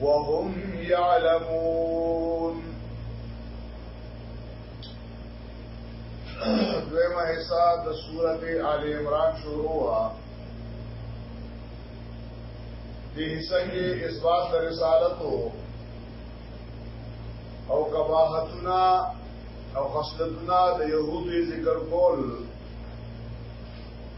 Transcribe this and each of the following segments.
وهم يعلمون دویمه حصہ د سورته آل عمران شروع وا دې حصہ کې اثبات رسالت او کباحتنا او خصلتنا د يهودي ذکر کول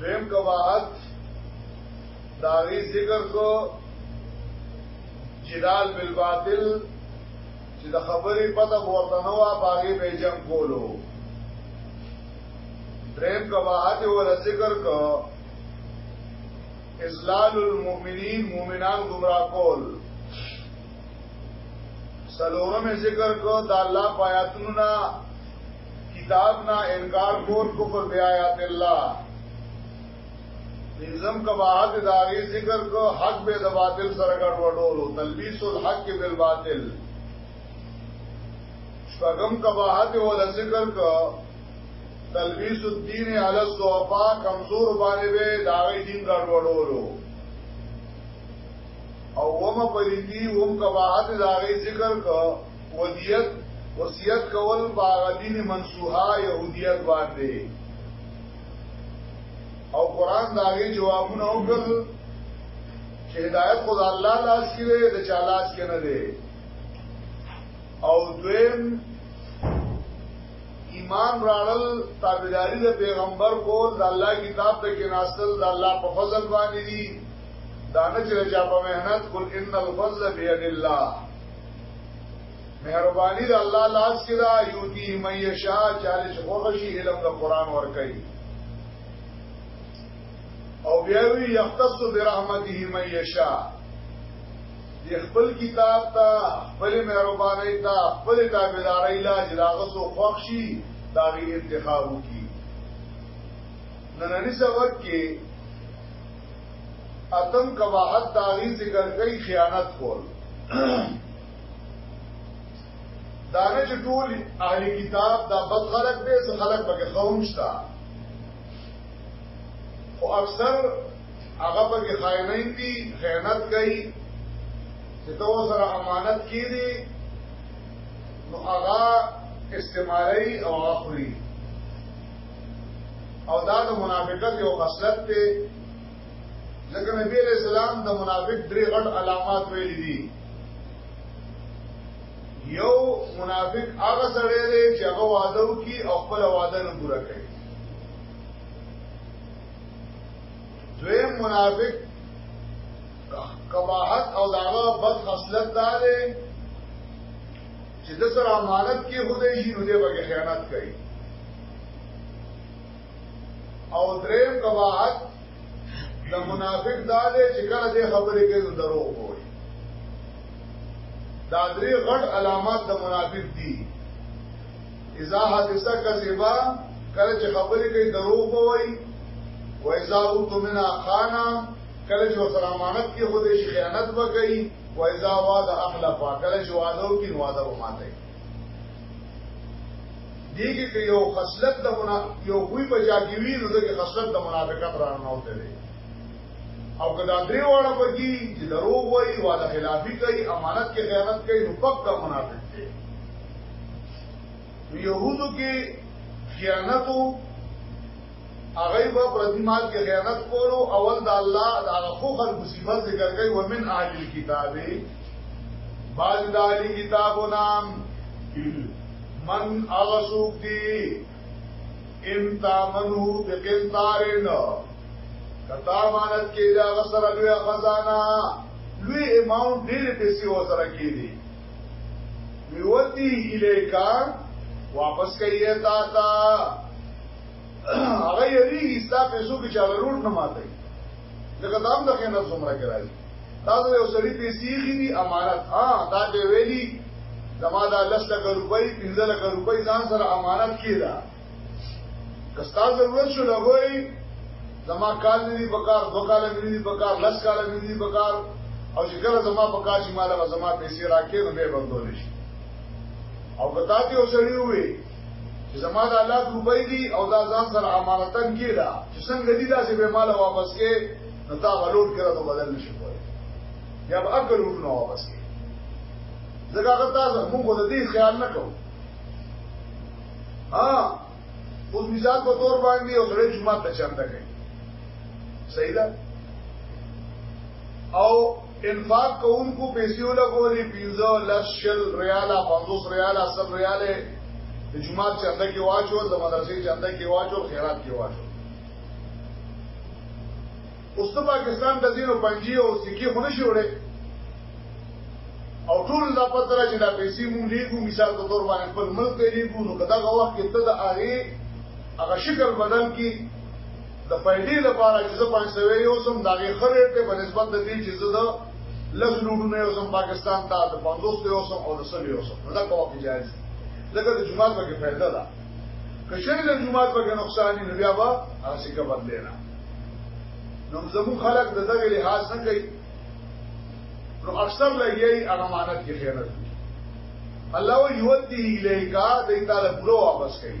دویم قواعد داغی ذکر کو جدال بالباطل چې د خبرې پته ورته نو باغې به جنگ کولو دریم قواعد ول ذکر کو ازلال المؤمنین مؤمنان گمراه کول سلورم ذکر کو دا الله پایاتونو کتاب نه انکار کول کفر بیاات الله پنځم کباحت داغي ذکر کو حق به د باطل سره ګډ وډولو تلبیس الحق بالباطل شپږم کباحت ول ذکر کو تلبیس الدین علی الضعفاء کمزور باندې به داغي دین ګډ وډولو او ومه پریدي وم کباحت داغي ذکر کو ودیت وصیت کول باغ دین منسوحا یهودیت باندې او قران داغه جوابونه وکړ چې هدایت خود الله لاس کې دی د چا لاس کې نه دی او دویم ایمان راړل تابعداري د پیغمبر کول د الله کتاب ته کې ناصل د الله په فضل باندې دي دانه چې چا په مهنت کول ان الفضل بيد الله مهرباني د الله لاس کې دا یوتی مې یشا چاله چې خوښي علم د قران ور کوي او بیا وی یختص برحمته مې یشا د خپل کتاب ته خپل مهرباني ته خپل تابعداري لا جلاغه سو خوښي دا غي انتخاب کی نننی سبق کې اتم قباحت داغی ذکر کئی خیانت کول دانه چې ټول اهل کتاب دا بد خلق دی څه خلق پکې قوم شتا خو اکثر هغه پکې خائنین دي خیانت کوي چې تو سره امانت کیږي نو هغه استعمالي او اخري او دا د منافقت یو خصلت دی ځکه نبی علیہ السلام د منافق درې غټ علامات ویل دي یو منافق هغه سره دی چې هغه وعده کوي او خپل وعده نه پوره کوي دویم منافق کباحت او داغه بد خصلت داره چې د سره امانت کې هودې شي نو دې به خیانت کوي او دریم قواعد د منافق دا دی چې کله دې خبرې کوي نو دروغ وایي دا درې غټ علامات د منافق دي اذا حادثه کذبا کله چې خبرې کوي دروغ وایي و اذا اوتمنا خانا کله چې سره امانت کې هودې شي خیانت وکړي وایزا واد اخلا پاکل چې وادو کې وادو ماته دیږي کې یو خصلت د منا یو خوې په چا کې وی نو د خصلت د منافقت را نه اوته دی او کدا درې واړه پکې چې دروغ وایي واده خلافي کوي امانت کې خیانت کوي نو پک کا منافق دی یهودو کې خیانتو هغوی به په دې مال کې خیانت کولو اول د الله د هغه خو خلکو صفات ذکر کوي ومن اهل الكتاب بعض د اهل کتابو نام من هغه څوک دي ان تامنه بقنطارن کتا مانت کې دا سره لوی خزانه لوی اماونټ ډېر پیسې وسره کې دي ویوتی الیکا واپس کئیے تا تا هغه یریږي ستا پیسو کې چاله روټ نه ماته لکه دا هم د خیانت څومره کې راځي دا د یو سړي پیسې خېدي امانت ها دا ته ویلي زما دا لس لکه روپۍ پنځه لکه روپۍ ځان سره امانت کېده که ستا ضرورت شو لګوي زما کال نه دی پکار دو کال نه دی پکار لس کال نه دی پکار او چې کله زما پکار شي مال زما پیسې راکې نو به بندول شي او کتا ته وسړی وي چې زما د الله روپۍ دي او دا ځان سره امانتن کیدا چې څنګه دي دا چې به مال واپس کې نو تا غلوټ کړه ته بدل نشي کوی یا به عقل ورنه واپس کې زګه هغه تاسو موږ د دې خیال نه کوو ها اوس مثال په تور باندې او سره جمعه ته چاندا کوي صحیح ده او انفاق کوونکو پیسې ولګولې 15 لس شل ریاله 50 ریاله 100 ریاله د جمعه چنده کې واچو د مدرسې چنده کې واچو خیرات کې واچو اوس د پاکستان د زیرو پنجي او سکی خونه شوړې او ټول دا پتر چې دا پیسې مونږ لیکو مثال په تور باندې خپل ملک ته لیکو نو کدا غوښ کې ته د هغه هغه شکل بدل کی د پیدې لپاره چې زه پنځه سوې یو سم دا غي خرې ته په نسبت د دې چې زه د لږ لوډونه یو سم پاکستان ته د 50 یو سم او د 100 یو سم دا کومه کې جایز لکه د جمعه په کې پیدا ده که شری د جمعه په کې نقصان نه بیا به هڅه کې بدلینا نو زمو خلک د دغه لحاظ نه کوي نو اکثر لګي هغه مانت کې خیانت الله یو دی الیکا د تعالی پورو واپس کوي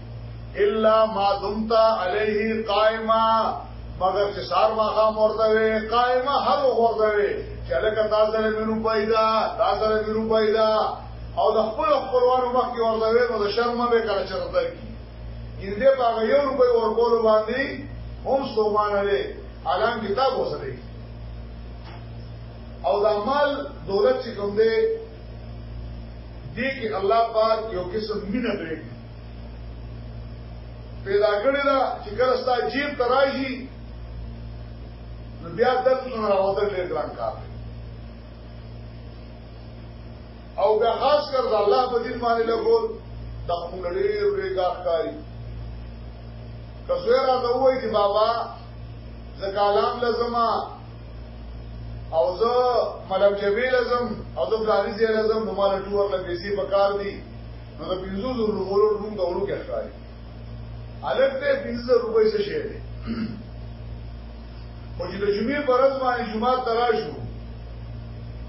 الا ما دمت عليه قائما مگر چې سار ما خام ورته وي قائما هر ورته وي چې لکه تاسو له میرو پیدا تاسو له میرو پیدا او د خپل خپلوانو مخ کې ورته وي نو د شرم به کړه چې ورته کی ان دې په یو روپۍ ورکول باندې هم سومان لري الان کتاب وسره او دا مال دولت چې کوم دی دې کې الله پاک یو قسم مینه پرېږدي پیدا کړی دا چې کله ستا جیب ترایي نو بیا دلته نه راوته ډېر ګران کار دی او بیا خاص کر د الله په دین باندې لګول دا موږ ډېر ډېر کار کوي که زوی را ته وایي چې بابا زکالام لزما او زه ملک جبیل لزم او زه بلاری زی لزم نو مال ټور لپیسی پکار دی هغه پنځو زر روپو روم دا ورو کې ښکاري الګ ته پنځو زر روپۍ څه شي دي او چې د جمعې پر ورځ باندې جمعه تراشو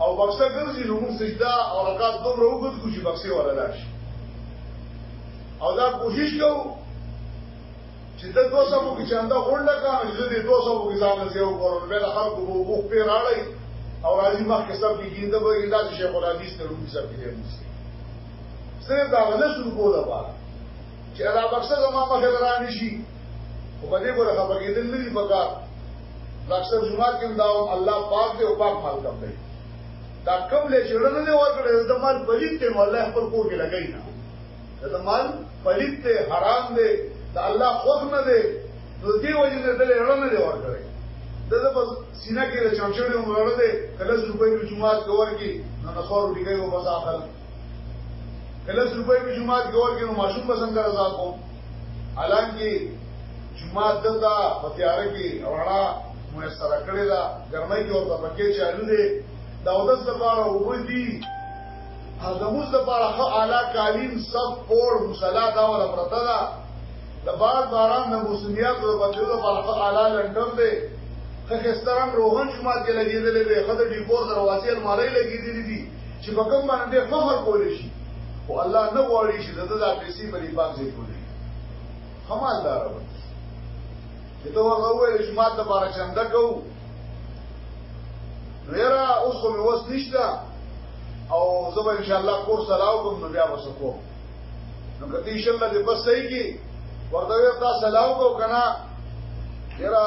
او بکسه ګرځي نو موږ سجدا او رکعات دومره وګت کو چې بکسه ولا لاړ شي او دا کوشش کوو چې د 200 مو کې چاندا غونډه کا چې د 200 مو کې ځان نه یو ګورم به خلک وو وو په راړی او راځي مخ کې سب کې ګینده به دا شیخ الحدیث ته رومي سب کې دی صرف دا ولس روپو لپاره چې دا بکسه زما مخې ته رانه شي او په دې ګوره خبرې دې نه دي پکار بکسه جمعه کې دا الله پاک دې او پاک مال کم دی دا کم له چړن نه ورکړې دا مال پلیت ته الله پر کور کې لګی نه دا مال پلیت ته حرام دی دا الله خوښ نه دی نو دې وجه دې دلې رڼا نه ورکړې دا د بس سینا کې له چمچړې ومړل دې کله څو په جمعه کې ورکی نو نو خور ډیګي وبساخل کله صبح په جمعه کې ورګې نو ماشوم به څنګه رضا کو الان کې جمعه دلته په تیار کې اوړه میسر کړی دا ګرمۍ کې ورته پکې چالو دی دا اودس لپاره وګړي دي هغموز لپاره خو اعلی قالین سب پور مصلا دا ولا پرتا دا د بار باران د موسمیات او بدلو لپاره خو اعلی لندن دی خو خستران روحن جمعه کې لګیدلې وي خو د ډیپور دروازې المارې لګیدلې دي چې په کوم باندې فخر کولی شي خو الله نه غواړي چې د ده دا پیسې په دې پاک ځای ټولوي ښه مالدار وي چې ته ورته ووایې چې مال دپاره چنده کوو نو یاره اوس خو مې وس نشته او زه به انشاءالله کور سلا وکړم نو بیا به څه کوم نو که ته انشاءالله دې بس صحیح کړي ورته وایې تا سلا وکړو که نه یاره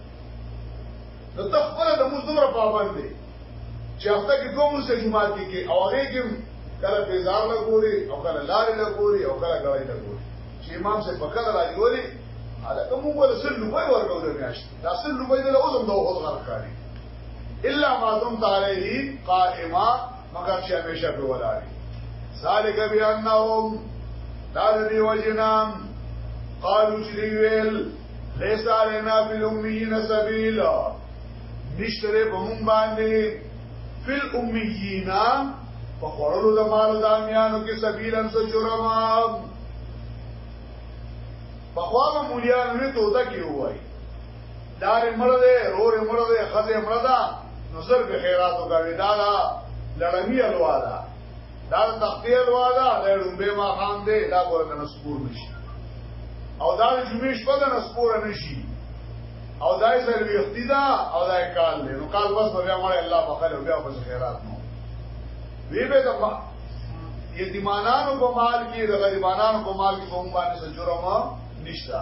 نو ته خپل د موږ دومره پابند دی چې هفته کې دوه موږ جمعه کې کې او هغه کې کله بازار لا ګوري او کله لارې لا ګوري او کله غړې لا ګوري چې امام سه په کله راځي ګوري هغه کوم ولا سل لوی ورکو د میاشت دا سل لوی د اوسم دوه هو غر کاری الا ما دم تعالی قائما مگر چې همیشه په ولاري ذالک بانهم دا دی وجنام قالو چې ویل ليس علينا في الاميين سبيل نشتره په مونږ باندې في الاميين په خورلو د مال د امیانو کې سبيلا سو جرما په خوا مولیان نه توته کې وای دار مړه ده رور مړه ده خزه مړه ده نو سر به خیراتو کوي دا لړمی الواله دا د تختې الوا ده د ډومبه ما خام دی دا ګوره کنه سپور نشي او دا د جمعې شپه ده نه سپور نشي او دا یې سره ویختی ده او دا یې کال دی نو کال بس بیا مړ الله په خیر بیا په خیرات نو وی به د یتیمانانو په مال کې د غریبانانو په مال کې کوم باندې سجرمه نشته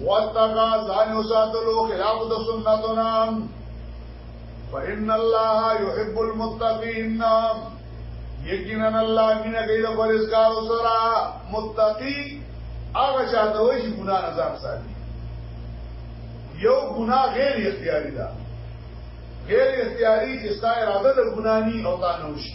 واتقا ځان وساتلو خلاف د سنتنا فإن الله يحب المتقين یقینا الله مینا کوي د پرېزګار سره متقی هغه چاته وي چې ګناه نه ځان ساتي یو ګناه غیر اختیاري ده غیر اختیاري چې ستا اراده د ګناه نه او تا نه وشي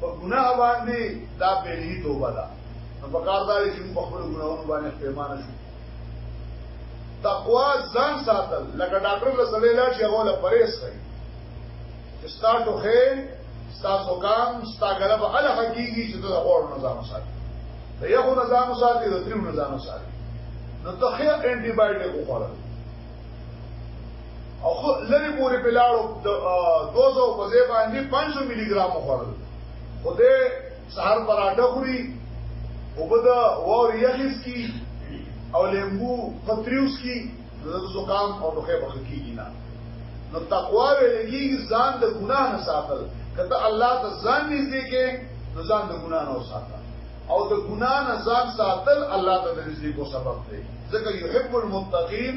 په ګناه باندې دا پیری توبه ده نو په کار دا چې په خپل ګناهونو باندې پیمانه شو تقوا ځان ساتل لکه ډاکټر له سره لا چې هغه له پرېس کوي چې ستا ټوخه ستا سوکام ستا غلبه ال حقيقي چې د اور نظام ساتي ته یو نظام ساتي د تریو نظام ساتي نو ته خیر انټي بایوټیک وخوره او خو لری پوری په لاړو دوزو په ځای باندې 500 ملي ګرام خوړل خو دې سهار پراټه خوري او بده وور یخیس کی او لیمبو پتریوس کی د زکام او ټوخه بخښ کیږي نه نو تقوا ویلګي ځان د ګناه نه ساتل کته الله ته ځان نږدې کې نو ځان د ګناه نه ساتل او د ګناه نه ځان ساتل الله ته د نږدې کو سبب دی ځکه یحب المتقین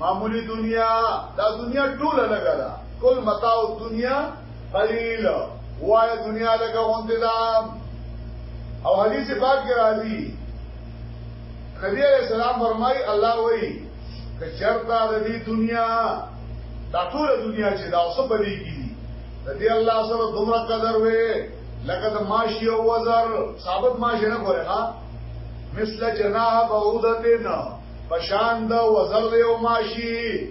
معمولی دنیا دا دنیا ټوله لګا دا کل متاع دنیا قلیل وای دنیا لګا غونډه دا او حدیث پاک کې راځي نبی علیہ السلام فرمای الله وای کچرتا د دې دنیا دا ټول دنیا چې دا اوس په دې کې دي د دې الله سره دومره قدر وې لکه د ماشي او وزر ثابت ماشي نه کوي ها مثل جناح بعودتنا پشان دا وزر دی او ماشی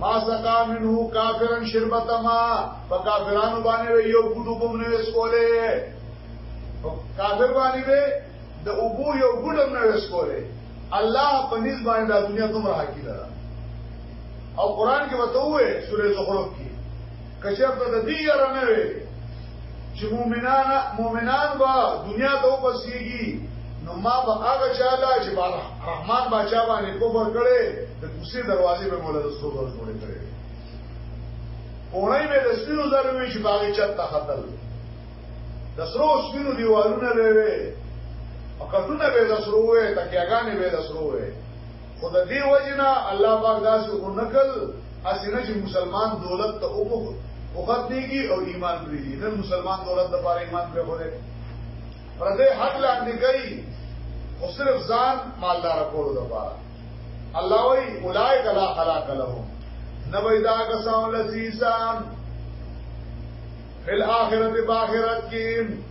ما سقا منو کافرن شربت ما په کافرانو باندې یو ګډو کوم نه وسکوله کافر باندې به د ابو یو ګډو نه وسکوله الله په نسبت باندې د دنیا دومره حقیقت او قران کې وته وې سورې زخرف کې که چېرته د دې یاره نه وي چې مؤمنان مؤمنان به دنیا ته وبسیږي نو ما به هغه چاله چې رحمان بچا باندې کوبر کړي د کوسي دروازې به مولا رسول الله جوړې کړي اونۍ به د سپینو زروي چې باغې چت ته خطر د سرو سپینو دیوالونه لري او کټونه به د سرو وې تکیاګانې به د سرو وې خو د دې وجې نه الله پاک داسې اونکل اسې نه چې مسلمان دولت ته اوبوخ وخت دیږي او ایمان پرې دي نن مسلمان دولت د پاره ایمان پرې خوره پر دې حق لاندې کوي خو صرف ځان مالدار کولو د پاره الله وی اولائک لا خلاق لهم نبی دا کسان لسیسان فی الاخرت باخرت کی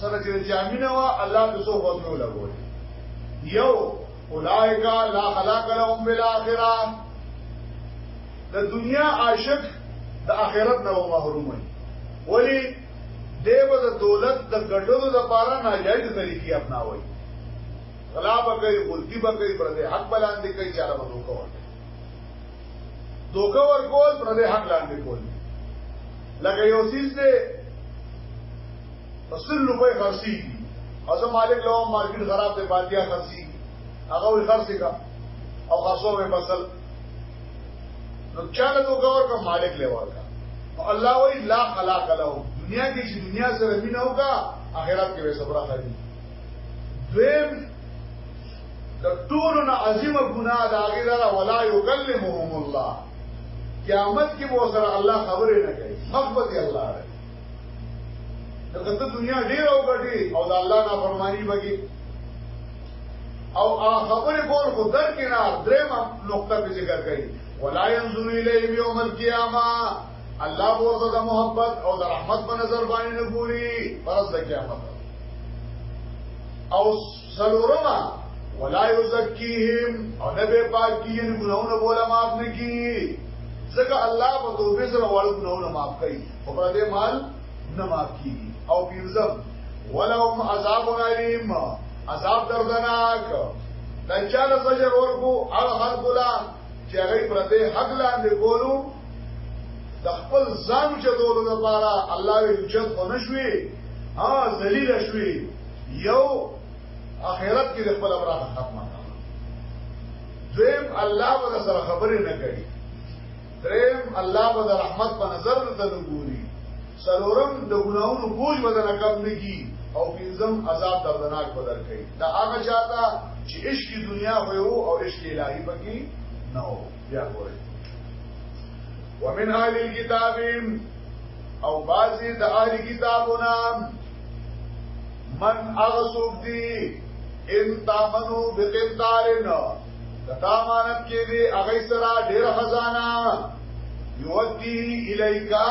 سره چې جامینه وا الله د څو غوښنو لګول یو اولائک لا خلاق لهم بالاخره د دنیا عاشق د آخرت نه محروم وي ولی دیو د دولت د ګټلو لپاره ناجایز طریقې اپناوي غلا به کوي غلطي به کوي پر دې حق بلاندې کوي چاره به دوکه ورکړي دوکه ورکول پر دې حق لاندې کول لکه یو سیس دی رسول روپۍ خرسي او زه مالک لوم مارکیټ خراب دی بادیا خرسي هغه وی خرسي کا او خرسو مې بسل نو چاله تو کور کا مالک له ورکا الله وی لا خلاق له دنیا کې چې دنیا سره مینه وکا اخرت کې به صبر خري دویم د ټولو نه عظیمه ګناه دا غیره ولا یکلمهم الله قیامت کې مو سره الله خبرې نه کوي مخبت الله رہے دغه ته دنیا ډیر او ګټي او د الله نه فرمانی بږي او هغه خبره کول خو در کې نه درېما نقطه به ذکر کړي ولا ينظر اليه يوم القيامه الله ورته د محبت او د رحمت په نظر باندې نه ګوري پرز د قیامت او سلورما ولا یزکیهم او نه به پاکی یعنی ګناونه بوله معاف نه کی ځکه الله په توبه سره وړو ګناونه معاف کوي او پر دې مال نه معاف کی او پیوزم ولهم عذاب علیم عذاب دردناک دجال زجر ورکو هر خلق لا چې هغه پر دې حق لاندې کولو د خپل ځان چې دولو لپاره الله یې جد ونشوي ها ذلیل شوي یو اخرت کې خپل امره ختمه دویم الله به سره خبرې نه کوي دریم الله به رحمت په نظر نه تنګوري سرورم د ګناونو بوج بدل کم نگی او پینزم عذاب دردناک بدل کئی دا آغا چاہتا چی عشق دنیا ہوئے ہو او عشق الہی پکی نہ ہو بیا ہوئے ومن اہل الكتابین او بعضی د اهل کتابونه من اغسوک دی ان تامنو بقنطارن کتا مانت کې دی اغی سرا ډیر خزانه یودی الیکا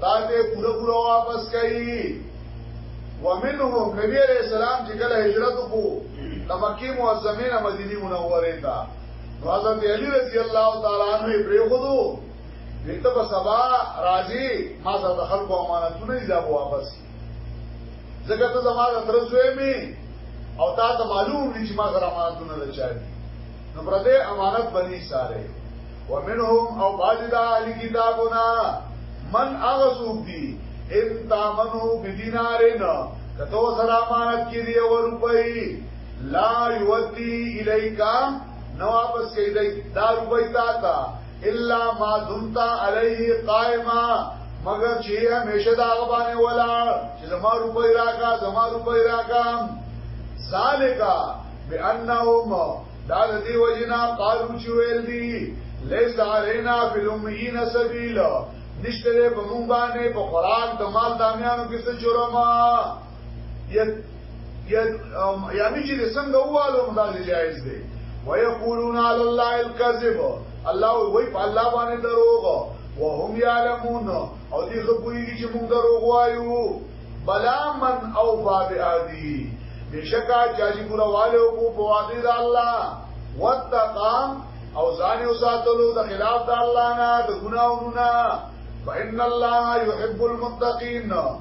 تا ته پورا پورا واپس کئی ومنهم نبی علیہ السلام چې کله هجرت کو لمکی معظمین مدینی منوره تا حضرت علی رضی اللہ تعالی عنہ پریخدو دته په سبا راځي ما سره د خلکو امانتونه دي دا واپس زګه ته زما د ترځوي می او تا ته معلوم دي چې ما سره امانتونه نه چاري نو پر دې امانت بني ساره ومنهم او بعض د اهل کتابونه من اغسوب دي ان تامنو بدینارن کتو سره امانت کې دی او روپۍ لا یودی الیکا نو واپس کیدای دا روپۍ تا تا الا ما دمت علیه قائما مگر چې همیشه دا غبانه ولا چې زما روپۍ راکا زما روپۍ راکا ذالکا بانهم دا د دې وجنا قالو چې ویل دي لیس علینا فی الامین سبیل نشتره په مونږ باندې په خوراک د مال دامیانو کې څه جرمه ید ید یعنی چې څنګه واله هم دا جایز دی ويقولون على الله الكذب الله وی په الله باندې دروغ وهم يعلمون او دې خبرې چې موږ دروغ وایو بلا من او باب ادي بشکا چاجی پورا والو کو بوادی دا الله واتقام او ځان یو ساتلو د خلاف د الله نه د ګناونو نه فإن الله يحب المتقين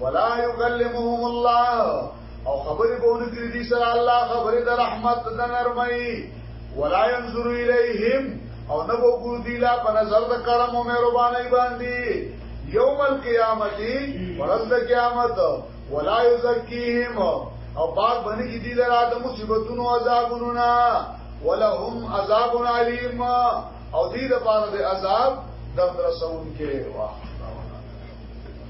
ولا يكلمهم الله او خبرې به ونه کړی دي سره الله خبرې د رحمت د نرمۍ ولا ينظر اليهم او نه به ګور دی لا په نظر د کرم او مهرباني باندې یوم القیامت ورځ د قیامت ولا یزکیهم او پاک باندې کې دی لرا د مصیبتونو عذابونو نه ولهم عذاب علیم او دې لپاره د عذاب درد رسون کې واه